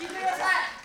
聞いてください。